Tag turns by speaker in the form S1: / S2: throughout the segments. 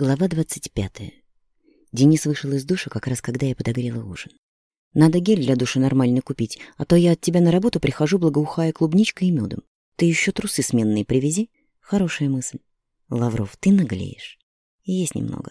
S1: Глава 25. Денис вышел из душа как раз когда я подогрела ужин. «Надо гель для душа нормально купить, а то я от тебя на работу прихожу благоухая клубничкой и медом. Ты еще трусы сменные привези». Хорошая мысль. «Лавров, ты наглеешь». «Есть немного».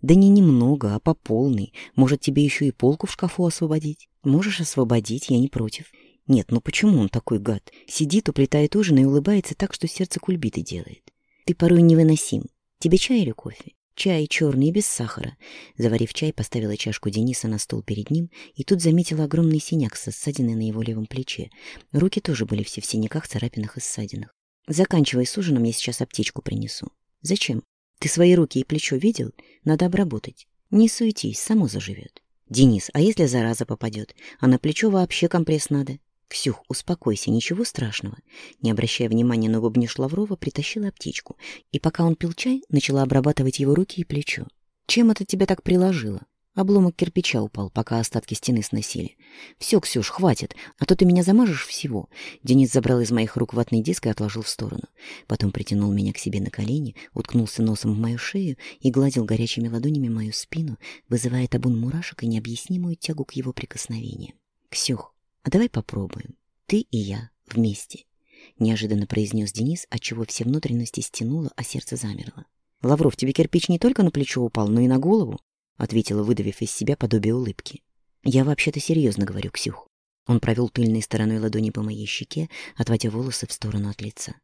S1: «Да не немного, а по полной. Может, тебе еще и полку в шкафу освободить?» «Можешь освободить, я не против». «Нет, ну почему он такой гад? Сидит, уплетает ужин и улыбается так, что сердце кульбиты делает. Ты порой невыносим. Тебе чай или кофе? Чай черный, без сахара. Заварив чай, поставила чашку Дениса на стол перед ним и тут заметила огромный синяк со ссадиной на его левом плече. Руки тоже были все в синяках, царапинах и ссадинах. Заканчивай с ужином, я сейчас аптечку принесу. Зачем? Ты свои руки и плечо видел? Надо обработать. Не суетись, само заживет. Денис, а если зараза попадет? А на плечо вообще компресс надо. «Ксюх, успокойся, ничего страшного». Не обращая внимания на бубнеж Лаврова, притащила аптечку, и пока он пил чай, начала обрабатывать его руки и плечо. «Чем это тебя так приложило?» Обломок кирпича упал, пока остатки стены сносили. «Все, Ксюш, хватит, а то ты меня замажешь всего». Денис забрал из моих рук ватный диск и отложил в сторону. Потом притянул меня к себе на колени, уткнулся носом в мою шею и гладил горячими ладонями мою спину, вызывая табун мурашек и необъяснимую тягу к его прикосновениям. «Ксюх, а давай попробуем. Ты и я вместе. Неожиданно произнес Денис, отчего все внутренности стянуло, а сердце замерло. «Лавров, тебе кирпич не только на плечо упал, но и на голову?» — ответила, выдавив из себя подобие улыбки. «Я вообще-то серьезно говорю, Ксюх». Он провел тыльной стороной ладони по моей щеке, отводя волосы в сторону от лица.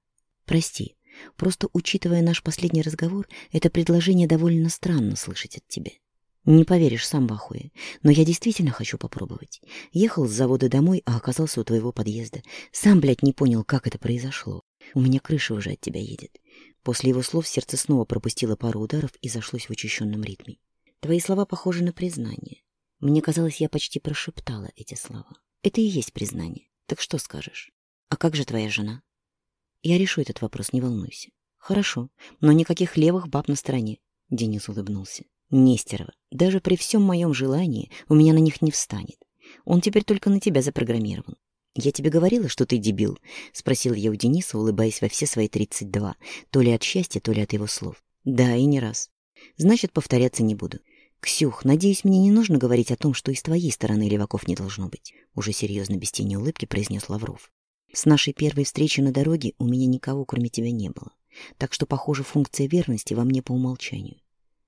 S1: «Прости, просто учитывая наш последний разговор, это предложение довольно странно слышать от тебя. Не поверишь, сам в ахуе. Но я действительно хочу попробовать. Ехал с завода домой, а оказался у твоего подъезда. Сам, блядь, не понял, как это произошло. У меня крыша уже от тебя едет. После его слов сердце снова пропустило пару ударов и зашлось в учащенном ритме. Твои слова похожи на признание. Мне казалось, я почти прошептала эти слова. Это и есть признание. Так что скажешь? А как же твоя жена? Я решу этот вопрос, не волнуйся. Хорошо, но никаких левых баб на стороне. Денис улыбнулся. Нестерова, даже при всем моем желании у меня на них не встанет. Он теперь только на тебя запрограммирован. «Я тебе говорила, что ты дебил?» — спросил я у Дениса, улыбаясь во все свои тридцать два, то ли от счастья, то ли от его слов. «Да, и не раз. Значит, повторяться не буду. Ксюх, надеюсь, мне не нужно говорить о том, что и с твоей стороны леваков не должно быть», — уже серьезно, без тени улыбки произнес Лавров. «С нашей первой встречи на дороге у меня никого, кроме тебя, не было. Так что, похоже, функция верности во мне по умолчанию.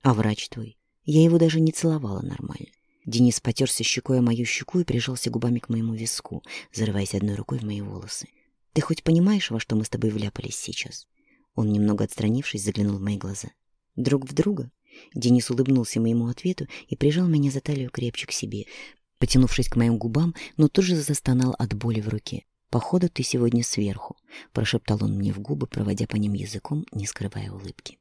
S1: А врач твой? Я его даже не целовала нормально. Денис потерся щекой о мою щеку и прижался губами к моему виску, зарываясь одной рукой в мои волосы. Ты хоть понимаешь, во что мы с тобой вляпались сейчас? Он, немного отстранившись, заглянул в мои глаза. Друг в друга? Денис улыбнулся моему ответу и прижал меня за талию крепче к себе, потянувшись к моим губам, но тут же застонал от боли в руке. «Походу, ты сегодня сверху», — прошептал он мне в губы, проводя по ним языком, не скрывая улыбки.